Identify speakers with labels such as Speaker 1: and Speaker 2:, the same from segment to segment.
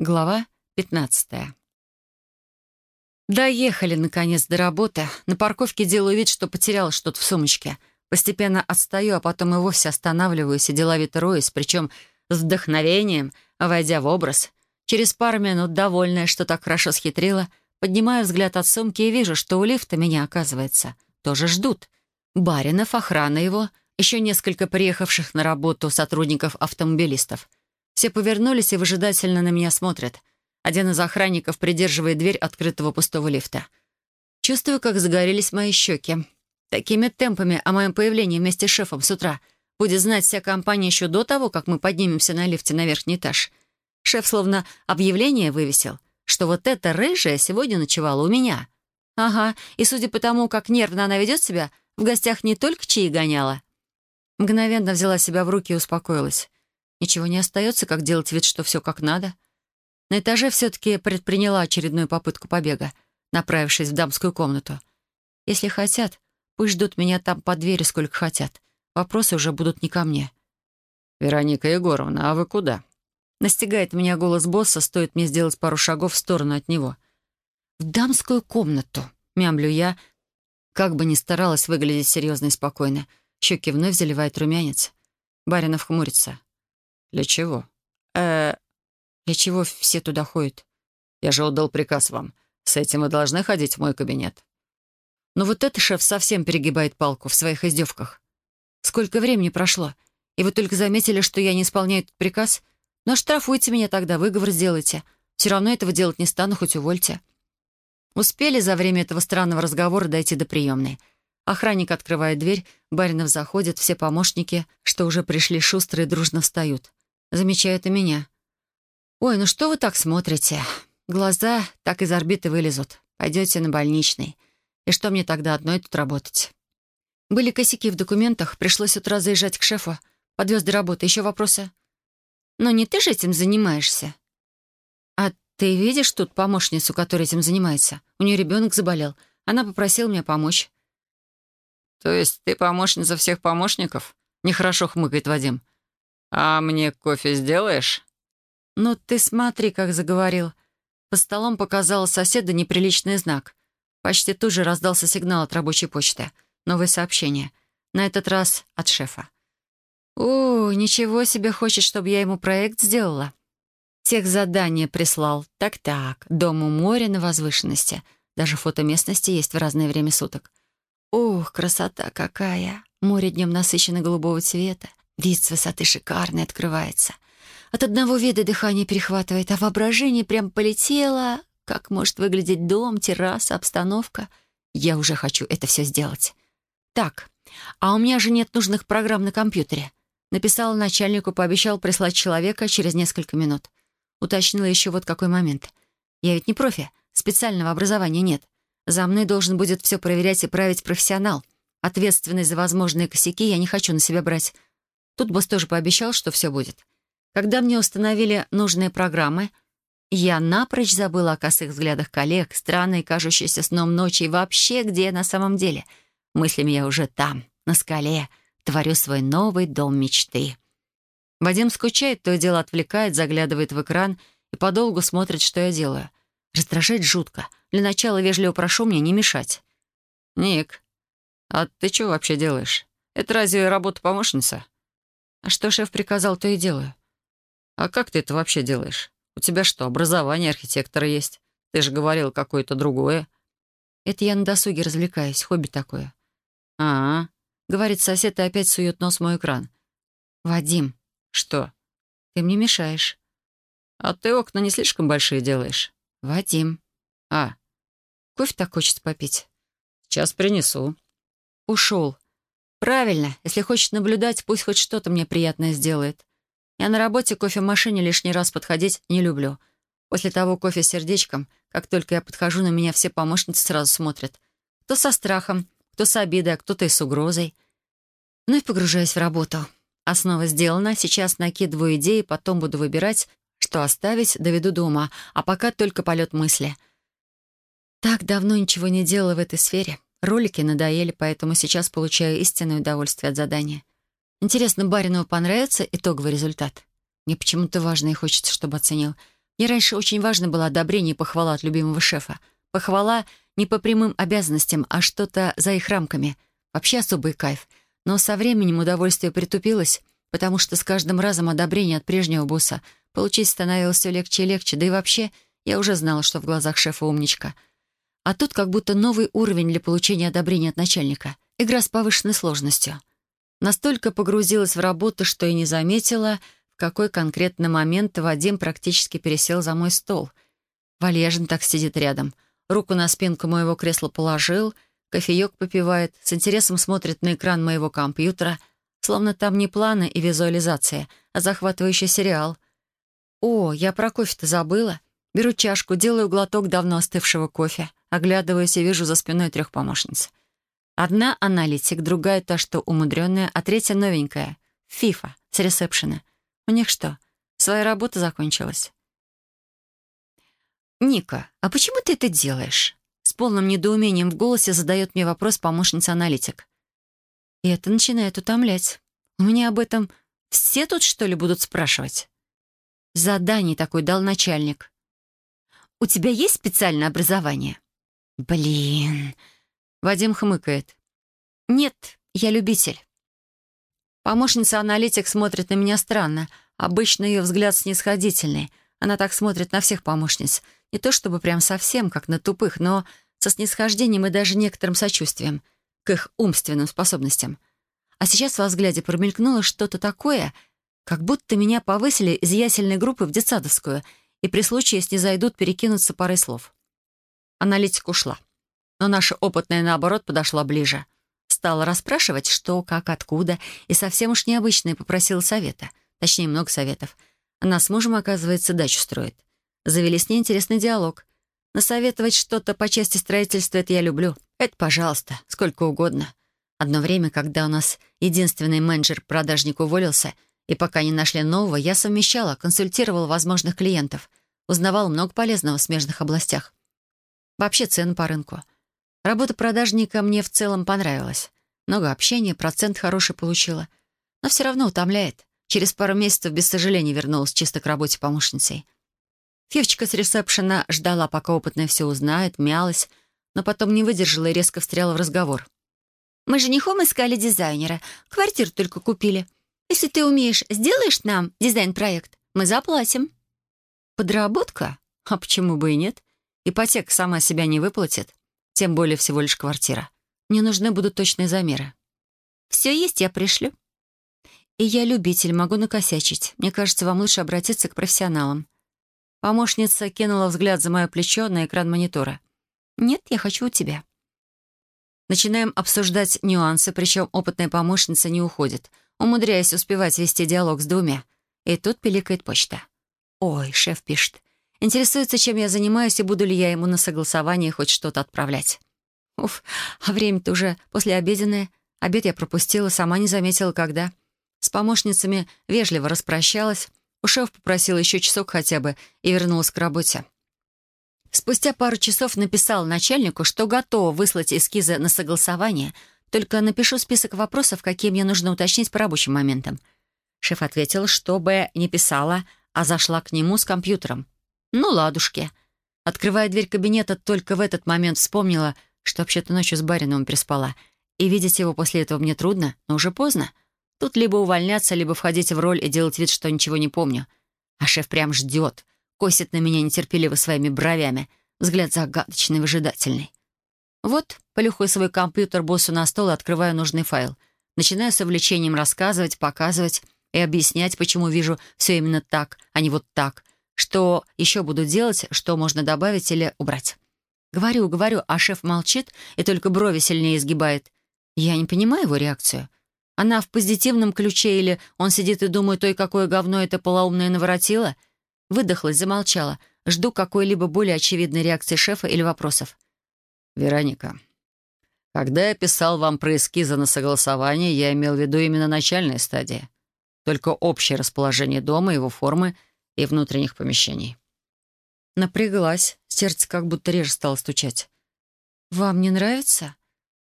Speaker 1: Глава 15. Доехали, наконец, до работы. На парковке делаю вид, что потеряла что-то в сумочке. Постепенно отстаю, а потом и вовсе останавливаюсь и деловито роюсь, причем с вдохновением, войдя в образ. Через пару минут, довольная, что так хорошо схитрила, поднимаю взгляд от сумки и вижу, что у лифта меня, оказывается, тоже ждут. Баринов, охрана его, еще несколько приехавших на работу сотрудников-автомобилистов — все повернулись и выжидательно на меня смотрят. Один из охранников придерживает дверь открытого пустого лифта. Чувствую, как загорелись мои щеки. Такими темпами о моем появлении вместе с шефом с утра будет знать вся компания еще до того, как мы поднимемся на лифте на верхний этаж. Шеф словно объявление вывесил, что вот эта рыжая сегодня ночевала у меня. Ага, и судя по тому, как нервно она ведет себя, в гостях не только чаи гоняла. Мгновенно взяла себя в руки и успокоилась. Ничего не остается, как делать вид, что все как надо. На этаже все-таки предприняла очередную попытку побега, направившись в дамскую комнату. Если хотят, пусть ждут меня там под дверью сколько хотят. Вопросы уже будут не ко мне.
Speaker 2: «Вероника Егоровна, а вы куда?»
Speaker 1: Настигает меня голос босса, стоит мне сделать пару шагов в сторону от него. «В дамскую комнату», — мямлю я, как бы ни старалась выглядеть серьезно и спокойно. Щеки вновь заливает румянец. Баринов хмурится.
Speaker 2: «Для чего?»
Speaker 1: «Э, для чего все туда ходят?»
Speaker 2: «Я же отдал приказ вам. С этим вы должны ходить в мой кабинет».
Speaker 1: Но вот это шеф совсем перегибает палку в своих издевках. Сколько времени прошло, и вы только заметили, что я не исполняю этот приказ? Но штрафуйте меня тогда, выговор сделайте. Все равно этого делать не стану, хоть увольте. Успели за время этого странного разговора дойти до приемной. Охранник открывает дверь, Баринов заходит, все помощники, что уже пришли шустрые, дружно встают. Замечает и меня. «Ой, ну что вы так смотрите? Глаза так из орбиты вылезут. Пойдете на больничный. И что мне тогда одной тут работать?» Были косяки в документах, пришлось утра заезжать к шефу. Подвез до работы. Еще вопросы? «Но не ты же этим занимаешься?» «А ты видишь тут помощницу, которая этим занимается? У нее ребенок заболел. Она попросила меня помочь».
Speaker 2: «То есть ты помощница всех помощников?» — нехорошо хмыкает Вадим. «А мне кофе сделаешь?»
Speaker 1: «Ну ты смотри, как заговорил». По столом показал соседа неприличный знак. Почти тут же раздался сигнал от рабочей почты. Новое сообщение. На этот раз от шефа. «О, ничего себе хочет, чтобы я ему проект сделала». Тех задание прислал. Так-так, дом у моря на возвышенности. Даже фото местности есть в разное время суток. Ух, красота какая! Море днем насыщено голубого цвета. Вид с высоты шикарный открывается. От одного вида дыхание перехватывает, а воображение прям полетело. Как может выглядеть дом, терраса, обстановка? Я уже хочу это все сделать. Так, а у меня же нет нужных программ на компьютере. Написала начальнику, пообещал прислать человека через несколько минут. Уточнила еще вот какой момент. Я ведь не профи, специального образования нет. За мной должен будет все проверять и править профессионал. Ответственность за возможные косяки я не хочу на себя брать. Тут босс тоже пообещал, что все будет. Когда мне установили нужные программы, я напрочь забыла о косых взглядах коллег, странной, кажущейся сном ночи и вообще, где на самом деле. Мыслями я уже там, на скале, творю свой новый дом мечты. Вадим скучает, то и дело отвлекает, заглядывает в экран и подолгу смотрит, что я делаю. Раздражает жутко. Для начала вежливо прошу мне не мешать.
Speaker 2: «Ник, а ты что вообще делаешь? Это разве работа помощница?»
Speaker 1: А что шеф приказал, то и делаю.
Speaker 2: А как ты это вообще делаешь? У тебя что, образование архитектора есть? Ты же говорил какое-то другое.
Speaker 1: Это я на досуге развлекаюсь, хобби такое.
Speaker 2: А, -а, -а.
Speaker 1: говорит сосед и опять сует нос в мой экран. Вадим.
Speaker 2: Что?
Speaker 1: Ты мне мешаешь.
Speaker 2: А ты окна не слишком большие делаешь.
Speaker 1: Вадим.
Speaker 2: А.
Speaker 1: Кофе так хочется попить.
Speaker 2: Сейчас принесу.
Speaker 1: Ушел. Правильно, если хочет наблюдать, пусть хоть что-то мне приятное сделает. Я на работе кофемашине лишний раз подходить не люблю. После того кофе с сердечком, как только я подхожу, на меня все помощницы сразу смотрят. Кто со страхом, кто с обидой, а кто-то и с угрозой. Вновь погружаюсь в работу. Основа сделана, сейчас накидываю идеи, потом буду выбирать, что оставить, доведу до ума, а пока только полет мысли. Так давно ничего не делала в этой сфере. Ролики надоели, поэтому сейчас получаю истинное удовольствие от задания. Интересно, Баринову понравится итоговый результат? Мне почему-то важно и хочется, чтобы оценил. Мне раньше очень важно было одобрение и похвала от любимого шефа. Похвала не по прямым обязанностям, а что-то за их рамками. Вообще особый кайф. Но со временем удовольствие притупилось, потому что с каждым разом одобрение от прежнего босса получить становилось все легче и легче, да и вообще я уже знала, что в глазах шефа умничка. А тут как будто новый уровень для получения одобрения от начальника. Игра с повышенной сложностью. Настолько погрузилась в работу, что и не заметила, в какой конкретный момент Вадим практически пересел за мой стол. Валежин так сидит рядом. Руку на спинку моего кресла положил, кофеек попивает, с интересом смотрит на экран моего компьютера, словно там не планы и визуализация, а захватывающий сериал. «О, я про кофе-то забыла». Беру чашку, делаю глоток давно остывшего кофе, оглядываюсь и вижу за спиной трех помощниц. Одна — аналитик, другая — та, что умудренная, а третья — новенькая — Фифа, с ресепшена. У них что, своя работа закончилась? «Ника, а почему ты это делаешь?» С полным недоумением в голосе задает мне вопрос помощница-аналитик. И это начинает утомлять. У меня об этом все тут, что ли, будут спрашивать? Задание такой дал начальник. «У тебя есть специальное образование?» «Блин...» Вадим хмыкает. «Нет, я любитель». Помощница-аналитик смотрит на меня странно. Обычно ее взгляд снисходительный. Она так смотрит на всех помощниц. Не то чтобы прям совсем, как на тупых, но со снисхождением и даже некоторым сочувствием к их умственным способностям. А сейчас во взгляде промелькнуло что-то такое, как будто меня повысили из ясельной группы в детсадовскую — и при случае, если зайдут, перекинуться парой слов. Аналитик ушла. Но наша опытная, наоборот, подошла ближе. Стала расспрашивать, что, как, откуда, и совсем уж необычное попросила совета. Точнее, много советов. Она с мужем, оказывается, дачу строит. Завели с ней интересный диалог. Насоветовать что-то по части строительства — это я люблю. Это, пожалуйста, сколько угодно. Одно время, когда у нас единственный менеджер-продажник уволился — и пока не нашли нового, я совмещала, консультировала возможных клиентов, узнавала много полезного в смежных областях. Вообще цены по рынку. Работа продажника мне в целом понравилась. Много общения, процент хороший получила. Но все равно утомляет. Через пару месяцев без сожаления вернулась чисто к работе помощницей. Фивочка с ресепшена ждала, пока опытная все узнает, мялась, но потом не выдержала и резко встряла в разговор. «Мы женихом искали дизайнера. Квартиру только купили. Если ты умеешь, сделаешь нам дизайн-проект, мы заплатим». «Подработка? А почему бы и нет? Ипотека сама себя не выплатит, тем более всего лишь квартира. Мне нужны будут точные замеры». «Все есть, я пришлю». «И я любитель, могу накосячить. Мне кажется, вам лучше обратиться к профессионалам». Помощница кинула взгляд за мое плечо на экран монитора. «Нет, я хочу у тебя». Начинаем обсуждать нюансы, причем опытная помощница не уходит — умудряясь успевать вести диалог с двумя. И тут пиликает почта. «Ой, шеф пишет. Интересуется, чем я занимаюсь, и буду ли я ему на согласование хоть что-то отправлять. Уф, а время-то уже послеобеденное. Обед я пропустила, сама не заметила, когда. С помощницами вежливо распрощалась. У шеф попросила еще часок хотя бы и вернулась к работе. Спустя пару часов написала начальнику, что готова выслать эскизы на согласование — только напишу список вопросов, какие мне нужно уточнить по рабочим моментам». Шеф ответил, чтобы не писала, а зашла к нему с компьютером. «Ну, ладушки». Открывая дверь кабинета, только в этот момент вспомнила, что вообще-то ночью с Бариновым переспала. И видеть его после этого мне трудно, но уже поздно. Тут либо увольняться, либо входить в роль и делать вид, что ничего не помню. А шеф прям ждет, косит на меня нетерпеливо своими бровями, взгляд загадочный, выжидательный. Вот, полюхаю свой компьютер боссу на стол и открываю нужный файл. Начинаю с увлечением рассказывать, показывать и объяснять, почему вижу все именно так, а не вот так. Что еще буду делать, что можно добавить или убрать. Говорю, говорю, а шеф молчит и только брови сильнее изгибает. Я не понимаю его реакцию. Она в позитивном ключе или он сидит и думает, ой, какое говно это полоумное наворотило? Выдохлась, замолчала. Жду какой-либо более очевидной реакции шефа или вопросов. «Вероника, когда я писал вам про эскизы на согласование, я имел в виду именно начальные стадии. Только общее расположение дома, его формы и внутренних помещений». Напряглась, сердце как будто реже стало стучать. «Вам не нравится?»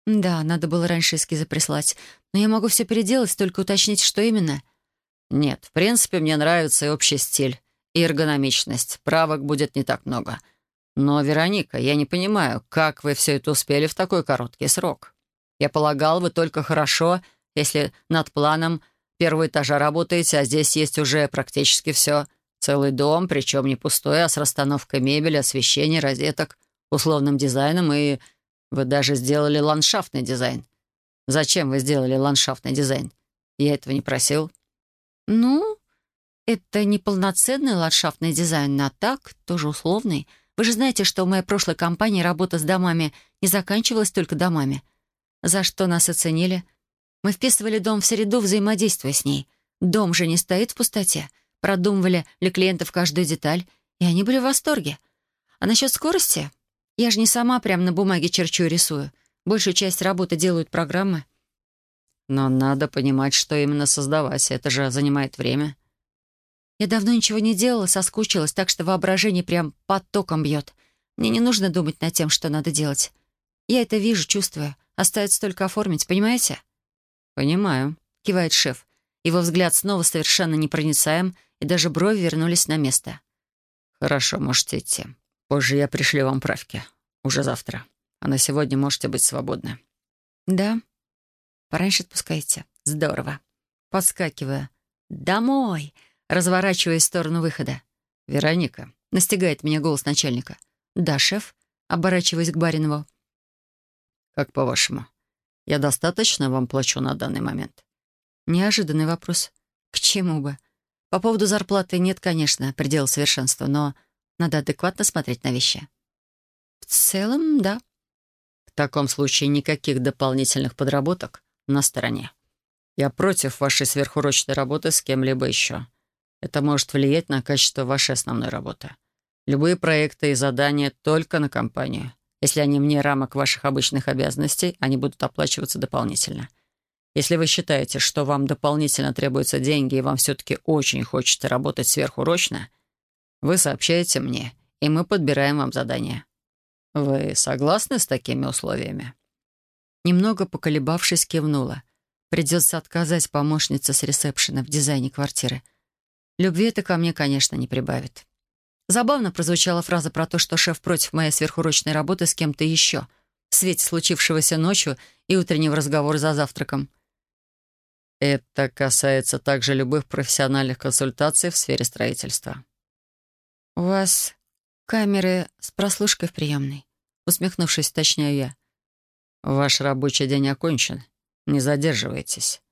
Speaker 1: «Да, надо было раньше эскизы прислать. Но я могу все переделать, только уточнить, что именно». «Нет, в принципе, мне нравится и общий стиль,
Speaker 2: и эргономичность. Правок будет не так много. Но, Вероника, я не понимаю, как вы все это успели в такой короткий срок. Я полагал, вы только хорошо, если над планом первого этажа работаете, а здесь есть уже практически все. Целый дом, причем не пустой, а с расстановкой мебели, освещения, розеток, условным дизайном, и вы даже сделали ландшафтный дизайн. Зачем вы сделали ландшафтный дизайн? Я этого не просил.
Speaker 1: Ну, это не полноценный ландшафтный дизайн, а так, тоже условный. Вы же знаете, что в моей прошлой компании работа с домами не заканчивалась только домами. За что нас оценили? Мы вписывали дом в среду, взаимодействуя с ней. Дом же не стоит в пустоте. Продумывали для клиентов каждую деталь, и они были в восторге. А насчет скорости? Я же не сама прямо на бумаге черчу и рисую. Большую часть работы делают программы.
Speaker 2: Но надо понимать, что именно создавать. Это же занимает время.
Speaker 1: Я давно ничего не делала, соскучилась, так что воображение прям потоком бьет. Мне не нужно думать над тем, что надо делать. Я это вижу, чувствую. Остается только оформить, понимаете?
Speaker 2: «Понимаю», — кивает шеф.
Speaker 1: Его взгляд снова совершенно непроницаем, и даже брови вернулись на место.
Speaker 2: «Хорошо, можете идти. Позже я пришлю вам правки. Уже завтра. А на сегодня можете быть свободны».
Speaker 1: «Да. Пораньше отпускайте. Здорово». Подскакивая. «Домой!» Разворачиваясь в сторону выхода.
Speaker 2: «Вероника», —
Speaker 1: настигает меня голос начальника. «Да, шеф», оборачиваясь к Баринову.
Speaker 2: «Как по-вашему, я достаточно вам плачу на данный момент?»
Speaker 1: Неожиданный вопрос. К чему бы? По поводу зарплаты нет, конечно, предела совершенства, но надо адекватно смотреть на вещи. В целом, да.
Speaker 2: В таком случае никаких дополнительных подработок на стороне. Я против вашей сверхурочной работы с кем-либо еще. Это может влиять на качество вашей основной работы. Любые проекты и задания только на компанию. Если они вне рамок ваших обычных обязанностей, они будут оплачиваться дополнительно. Если вы считаете, что вам дополнительно требуются деньги и вам все-таки очень хочется работать сверхурочно, вы сообщаете мне, и мы подбираем вам задание. Вы согласны с такими условиями?»
Speaker 1: Немного поколебавшись, кивнула. Придется отказать помощнице с ресепшена в дизайне квартиры. Любви это ко мне, конечно, не прибавит. Забавно прозвучала фраза про то, что шеф против моей сверхурочной работы с кем-то еще, в свете случившегося ночью и утреннего разговора за завтраком.
Speaker 2: Это касается также любых профессиональных консультаций в сфере строительства.
Speaker 1: «У вас камеры с прослушкой в приемной?» Усмехнувшись, уточняю я.
Speaker 2: «Ваш рабочий день окончен. Не задерживайтесь».